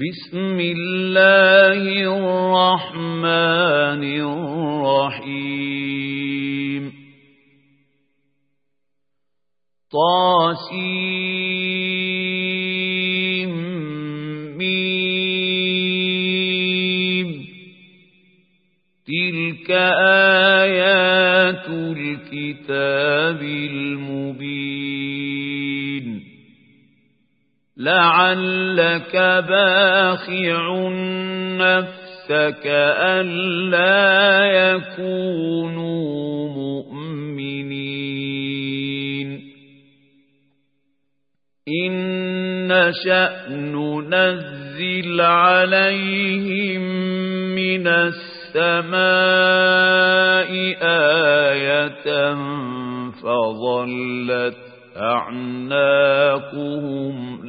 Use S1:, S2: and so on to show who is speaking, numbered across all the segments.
S1: بسم الله الرحمن الرحيم. طاسيم ميم. تلك آيات الكتاب المبين. لعلك باخع نفسك ألا يكونوا مؤمنين. إن شأن ننزل عليهم من السماء آية فظلت أعناقهم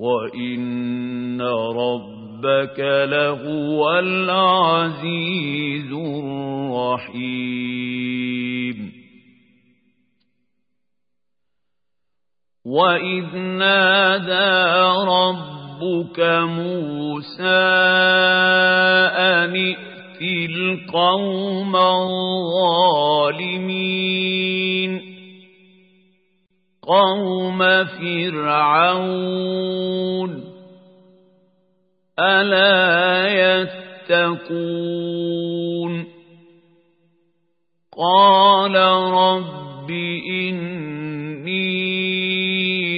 S1: وإن ربك لهو العزيز الرحيم وإذ نادى ربك موسى أن ائت القوم الظالمين قوم فرعون ألا يتقون قال رب إني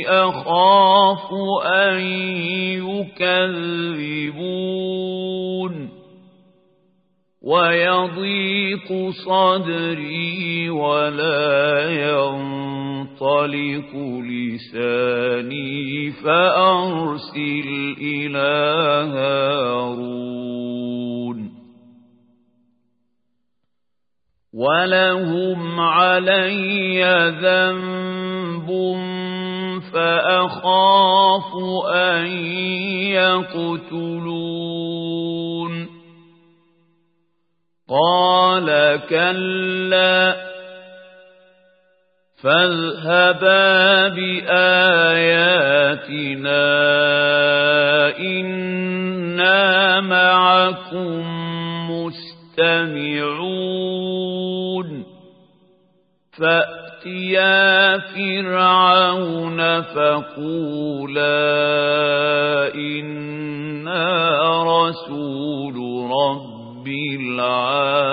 S1: أخاف أن يكذبون ويضيق صدري ولا ينطلق لساني فأرسل إلى هارون. ولهم علي ذنب فأخاف أن يقتلون. قال كلا فاذهبا بآياتنا إنا معكم مستمعون. فأتيا فرعون فقولا إنا رسول رب العالمين.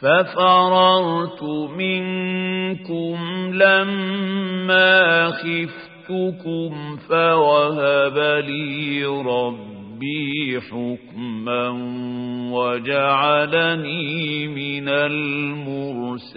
S1: ففررت منكم لما خفتكم فوهب لي ربي حكما وجعلني من المرسلين.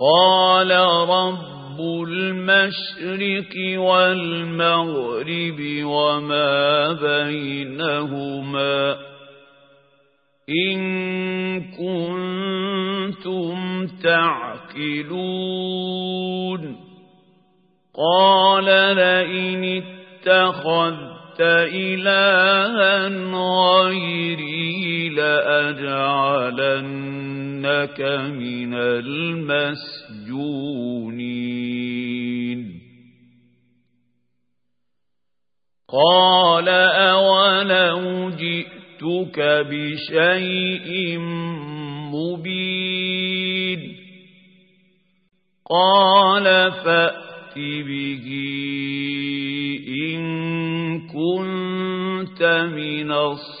S1: قال رب المشرق والمغرب وما بينهما إن كنتم تعقلون. قال لئن اتخذت إلها غيري لأجعلنك من المسجونين. قال أولو جئتك بشيء مبين. قال فأت به إن كنت من الصادقين.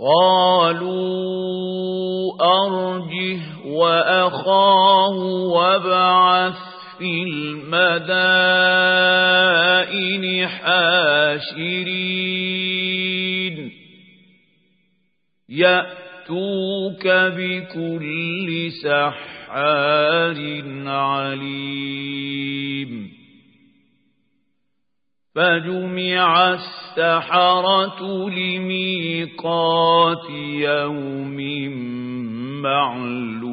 S1: قالوا أرجه وأخاه وابعث في المدائن حاشرين. يأتوك بكل سحار عليم. فجمع السحرة لميقات يوم معلوم.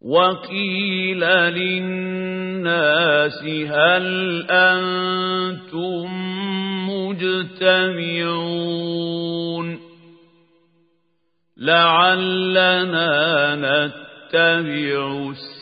S1: وقيل للناس هل أنتم مجتمعون؟ لعلنا نتبع السحرة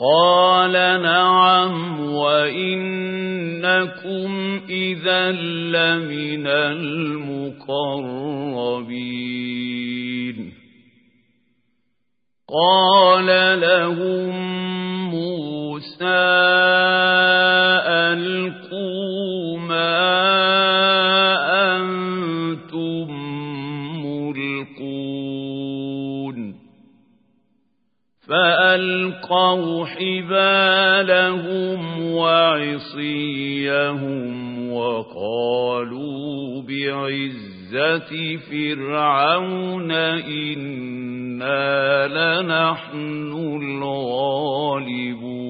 S1: قال نعم وإنكم إذا لمن المقربين. قال لهم فألقوا حبالهم وعصيهم وقالوا بعزة فرعون إنا لنحن الغالبون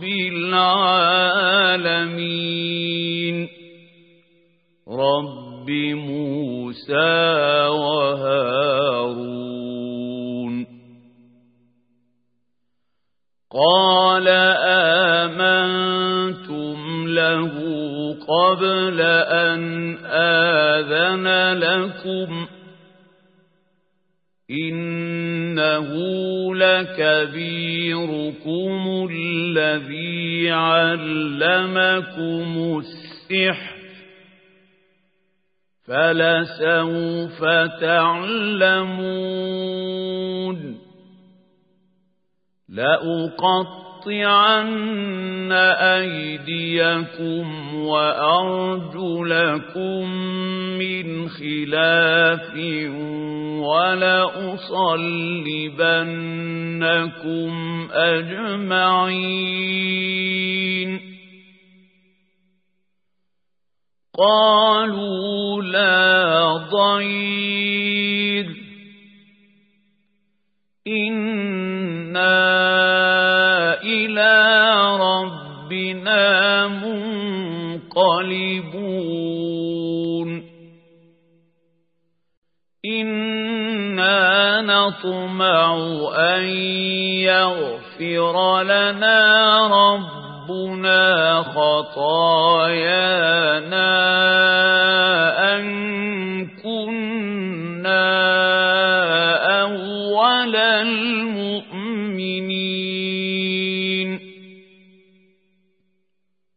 S1: رب العالمين. رب موسى وهارون. قال آمنتم له قبل أن آذن لكم. إنه لكبيركم الذي علمكم السحر فلسوف تعلمون لأقطعن أيديكم وأرجلكم من خلاف ولأصلبنكم أجمعين. قالوا لا ضير. إنا منقلبون إنا نطمع أن يغفر لنا ربنا خطايانا أن كنا أول